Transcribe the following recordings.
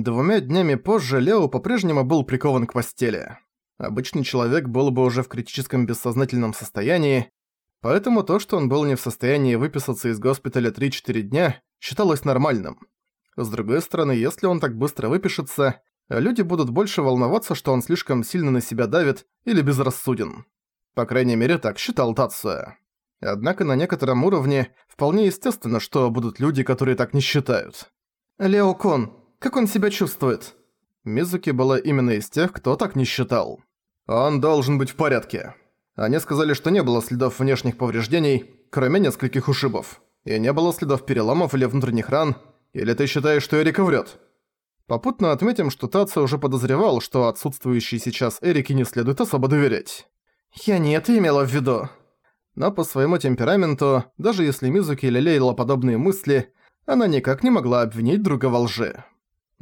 Двумя днями позже Лео по-прежнему был прикован к постели. Обычный человек был бы уже в критическом бессознательном состоянии, поэтому то, что он был не в состоянии выписаться из госпиталя 3-4 дня, считалось нормальным. С другой стороны, если он так быстро выпишется, люди будут больше волноваться, что он слишком сильно на себя давит или безрассуден. По крайней мере, так считал Тацуя. Однако на некотором уровне вполне естественно, что будут люди, которые так не считают. «Лео Кон, как он себя чувствует?» Мизуки была именно из тех, кто так не считал. «Он должен быть в порядке». Они сказали, что не было следов внешних повреждений, кроме нескольких ушибов. И не было следов переломов или внутренних ран. Или ты считаешь, что Эрика врет? Попутно отметим, что Таца уже подозревал, что отсутствующей сейчас Эрике не следует особо доверять. «Я не это имела в виду». Но по своему темпераменту, даже если Мизуки лелеяла подобные мысли, она никак не могла обвинить друга во лжи.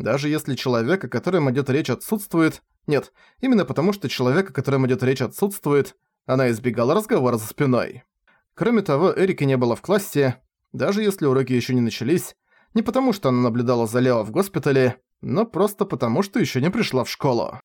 Даже если человек, о котором идет речь, отсутствует... Нет, именно потому что человек, о котором идет речь, отсутствует, она избегала разговора за спиной. Кроме того, Эрики не было в классе, даже если уроки еще не начались, не потому что она наблюдала за Лео в госпитале, но просто потому, что еще не пришла в школу.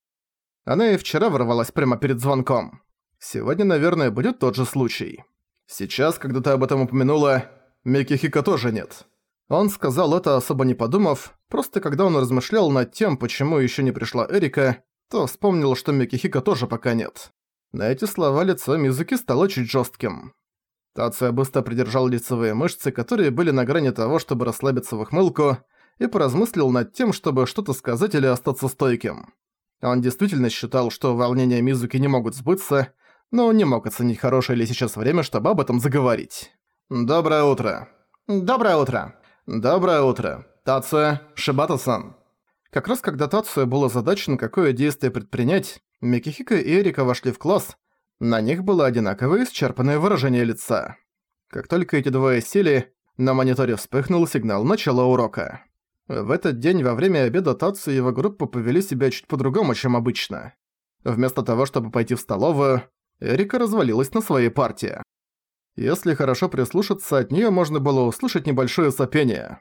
Она и вчера ворвалась прямо перед звонком. Сегодня, наверное, будет тот же случай. Сейчас, когда ты об этом упомянула, Микихика тоже нет. Он сказал это, особо не подумав, просто когда он размышлял над тем, почему еще не пришла Эрика, то вспомнил, что Микихика тоже пока нет. На эти слова лицо Мизуки стало чуть жестким. Тация быстро придержал лицевые мышцы, которые были на грани того, чтобы расслабиться в ухмылку, и поразмыслил над тем, чтобы что-то сказать или остаться стойким. Он действительно считал, что волнения Мизуки не могут сбыться, но не мог оценить хорошее ли сейчас время, чтобы об этом заговорить. «Доброе утро». «Доброе утро». «Доброе утро. Тация, Шибата-сан». Как раз когда Тация был озадачен, какое действие предпринять, Микихика и Эрика вошли в класс, на них было одинаковое исчерпанное выражение лица. Как только эти двое сели, на мониторе вспыхнул сигнал начала урока. В этот день во время обеда Тацу и его группа повели себя чуть по-другому, чем обычно. Вместо того, чтобы пойти в столовую, Эрика развалилась на своей партии. Если хорошо прислушаться, от неё можно было услышать небольшое сопение.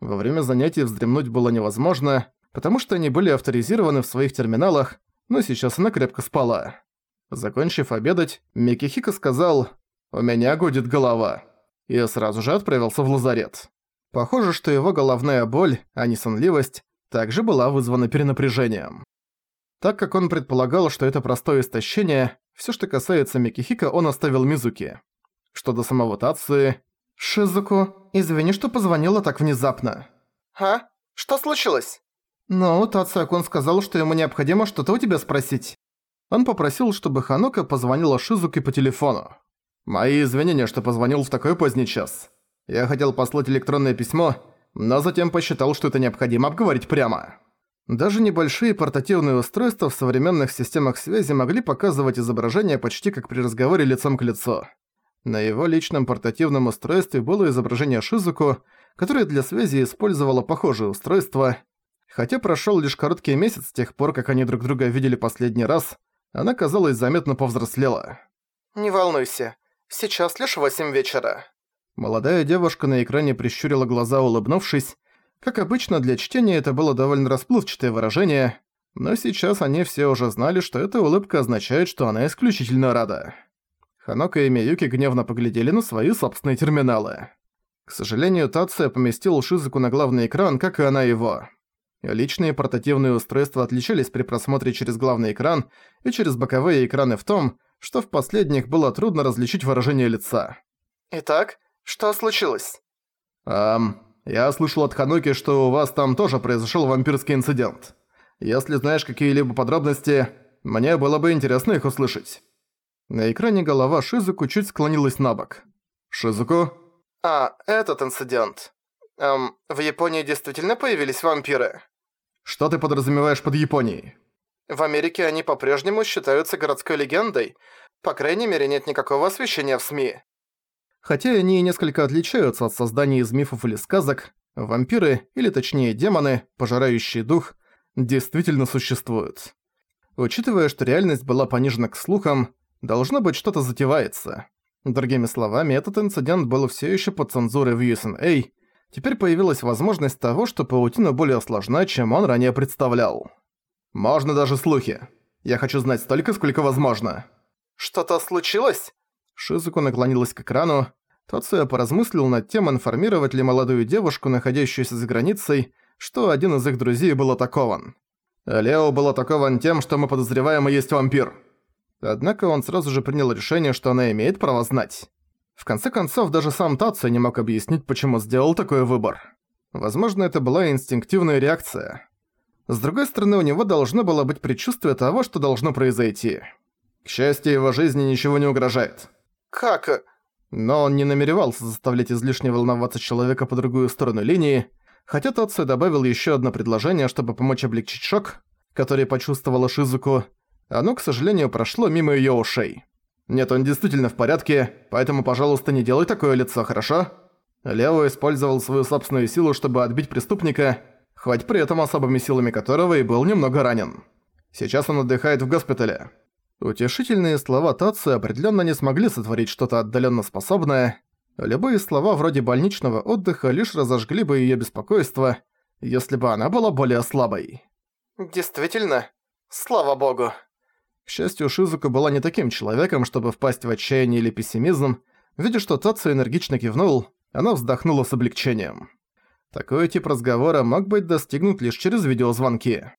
Во время занятий вздремнуть было невозможно, потому что они были авторизированы в своих терминалах, но сейчас она крепко спала. Закончив обедать, Микихика сказал «У меня гудит голова» и сразу же отправился в лазарет. Похоже, что его головная боль, а не сонливость, также была вызвана перенапряжением. Так как он предполагал, что это простое истощение, все, что касается Микихика, он оставил Мизуки. Что до самого Тации... «Шизуку, извини, что позвонила так внезапно». «А? Что случилось?» «Ну, Тация-кун сказал, что ему необходимо что-то у тебя спросить». Он попросил, чтобы Ханока позвонила Шизуке по телефону. «Мои извинения, что позвонил в такой поздний час. Я хотел послать электронное письмо, но затем посчитал, что это необходимо обговорить прямо». Даже небольшие портативные устройства в современных системах связи могли показывать изображение почти как при разговоре лицом к лицу. На его личном портативном устройстве было изображение Шизуку, которое для связи использовало похожее устройство. Хотя прошёл лишь короткий месяц с тех пор, как они друг друга видели последний раз, она, казалось, заметно повзрослела. «Не волнуйся, сейчас лишь восемь вечера». Молодая девушка на экране прищурила глаза, улыбнувшись. Как обычно, для чтения это было довольно расплывчатое выражение, но сейчас они все уже знали, что эта улыбка означает, что она исключительно рада. Ханока и Миюки гневно поглядели на свои собственные терминалы. К сожалению, Тация поместил Шизуку на главный экран, как и она его. Личные портативные устройства отличались при просмотре через главный экран и через боковые экраны в том, что в последних было трудно различить выражение лица. «Итак, что случилось?» «Эм, я слышал от Хануки, что у вас там тоже произошел вампирский инцидент. Если знаешь какие-либо подробности, мне было бы интересно их услышать». На экране голова Шизуку чуть склонилась на бок. «Шизуку?» «А, этот инцидент. Эм, в Японии действительно появились вампиры?» «Что ты подразумеваешь под Японией?» «В Америке они по-прежнему считаются городской легендой. По крайней мере, нет никакого освещения в СМИ». Хотя они и несколько отличаются от создания из мифов или сказок, вампиры, или точнее демоны, пожирающие дух, действительно существуют. Учитывая, что реальность была понижена к слухам, Должно быть, что-то затевается. Другими словами, этот инцидент был все еще под цензурой в USNA. Теперь появилась возможность того, что паутина более сложна, чем он ранее представлял. «Можно даже слухи. Я хочу знать столько, сколько возможно». «Что-то случилось?» Шизуку наклонилась к экрану. Тоцуя поразмыслил над тем, информировать ли молодую девушку, находящуюся за границей, что один из их друзей был атакован. Лео был атакован тем, что мы подозреваем и есть вампир. Однако он сразу же принял решение, что она имеет право знать. В конце концов, даже сам Тацу не мог объяснить, почему сделал такой выбор. Возможно, это была инстинктивная реакция. С другой стороны, у него должно было быть предчувствие того, что должно произойти. К счастью, его жизни ничего не угрожает. «Как?» Но он не намеревался заставлять излишне волноваться человека по другую сторону линии, хотя Тацу добавил еще одно предложение, чтобы помочь облегчить шок, который почувствовала Шизуку, оно, к сожалению, прошло мимо её ушей. Нет, он действительно в порядке, поэтому, пожалуйста, не делай такое лицо, хорошо? Лео использовал свою собственную силу, чтобы отбить преступника, хоть при этом особыми силами которого и был немного ранен. Сейчас он отдыхает в госпитале. Утешительные слова Татсу определенно не смогли сотворить что-то отдаленно способное. Любые слова вроде больничного отдыха лишь разожгли бы ее беспокойство, если бы она была более слабой. «Действительно? Слава богу!» К счастью, Шизука была не таким человеком, чтобы впасть в отчаяние или пессимизм. Видя, что Тацу энергично кивнул, она вздохнула с облегчением. Такой тип разговора мог быть достигнут лишь через видеозвонки.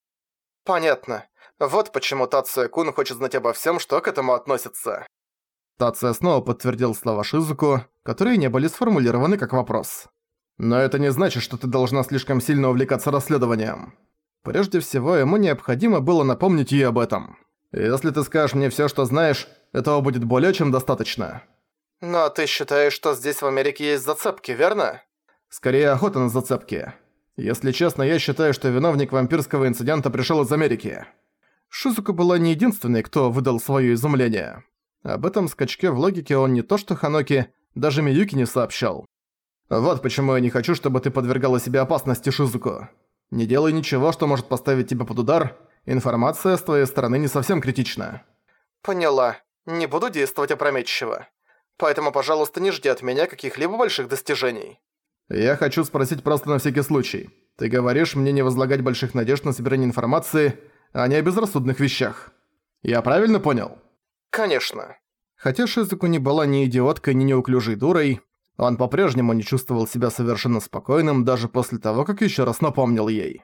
«Понятно. Вот почему Тация Кун хочет знать обо всем, что к этому относится». Тация снова подтвердил слова Шизуку, которые не были сформулированы как вопрос. «Но это не значит, что ты должна слишком сильно увлекаться расследованием. Прежде всего, ему необходимо было напомнить ей об этом». Если ты скажешь мне всё, что знаешь, этого будет более чем достаточно. Но ты считаешь, что здесь в Америке есть зацепки, верно? Скорее охота на зацепки. Если честно, я считаю, что виновник вампирского инцидента пришёл из Америки. Шизука была не единственной, кто выдал своё изумление. Об этом скачке в логике он не то что Ханоки, даже Миюки не сообщал. Вот почему я не хочу, чтобы ты подвергала себя опасности, Шизуку. Не делай ничего, что может поставить тебя под удар, Информация с твоей стороны не совсем критична». «Поняла. Не буду действовать опрометчиво. Поэтому, пожалуйста, не жди от меня каких-либо больших достижений». «Я хочу спросить просто на всякий случай. Ты говоришь мне не возлагать больших надежд на собирание информации, а не о безрассудных вещах. Я правильно понял?» «Конечно». Хотя Шизуку не была ни идиоткой, ни неуклюжей дурой, он по-прежнему не чувствовал себя совершенно спокойным даже после того, как еще раз напомнил ей.